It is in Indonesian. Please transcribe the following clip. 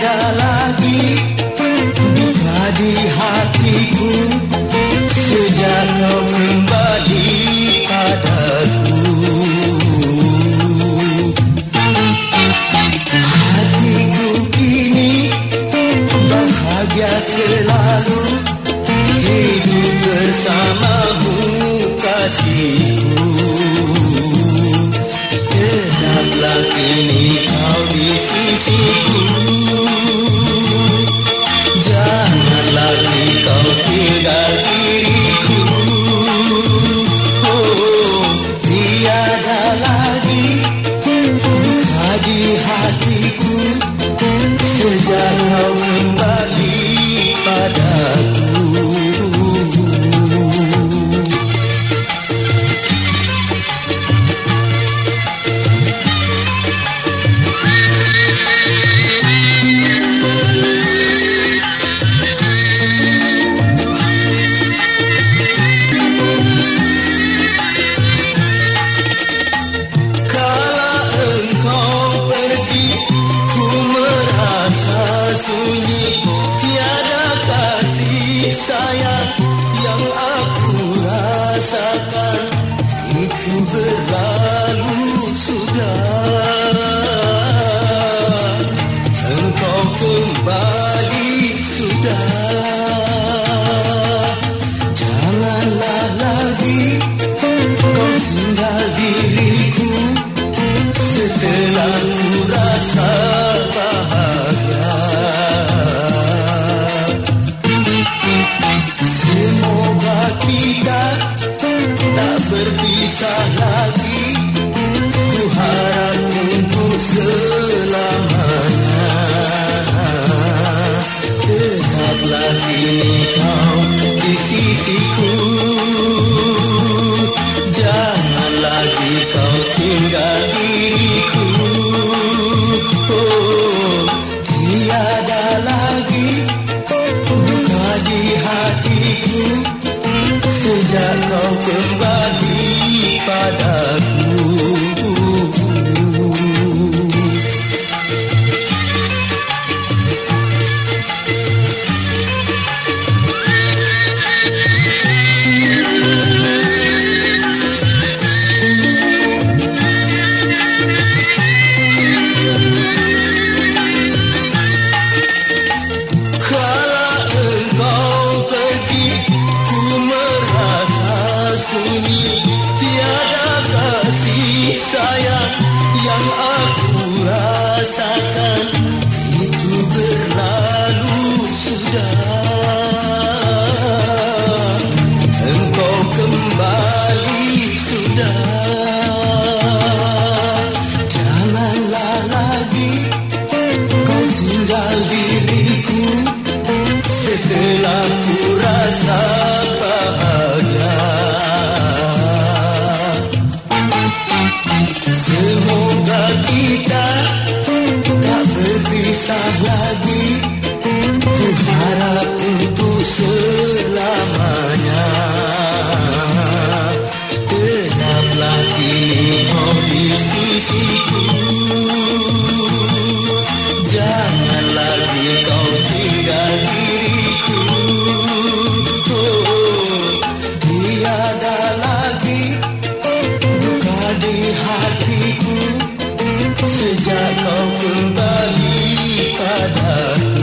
ada lagi. Duka di hatiku Sejak kau kembali padaku. Hatiku kini bahagia selalu Hidup bersamamu kasihku. hatiku Sejak kau hati Kau tinggal diriku Setelah ku rasa bahagia. Semoga kita Tak berpisah lagi. Ku harap untuk selamanya. Tetaplah kini kau di sisiku. Ajak kau kembali padaku love. Radha